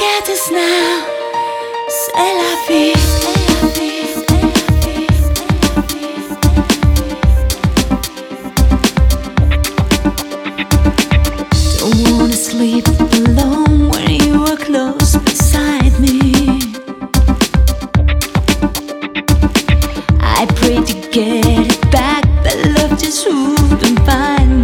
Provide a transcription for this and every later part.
Look us now, c'est la vie. Don't wanna sleep alone when you close beside me. I pray to get it back, but love just wouldn't find.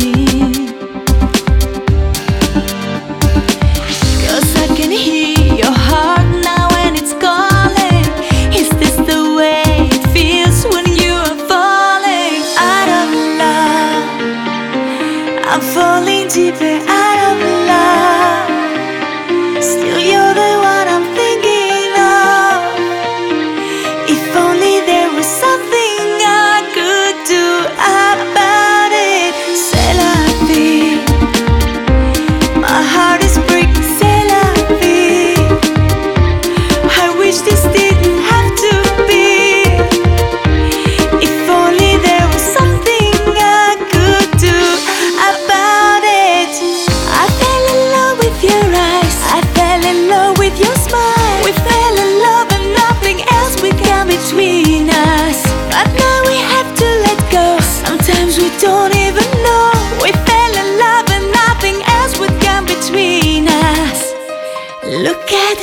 I'm falling.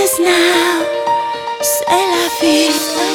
this now, c'est la vie.